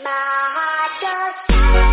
马哈多沙。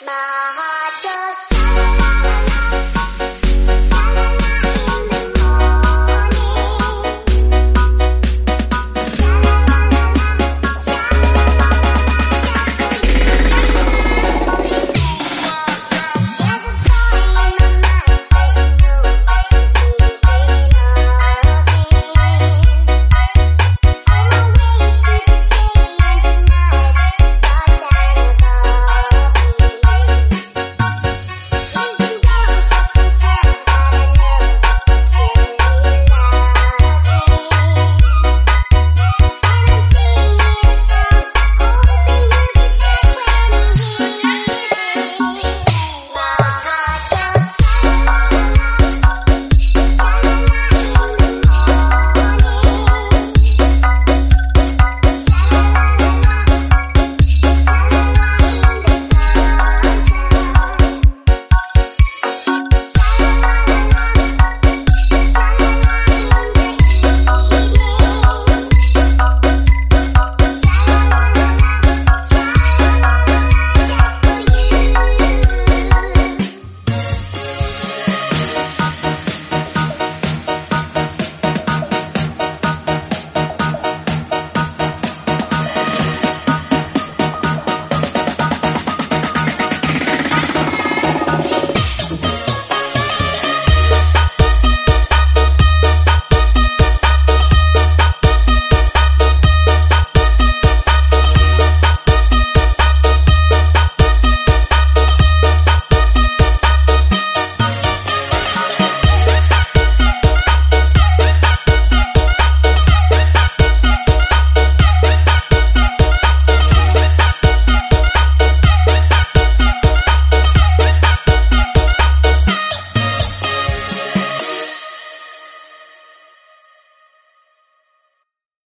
My heart goes.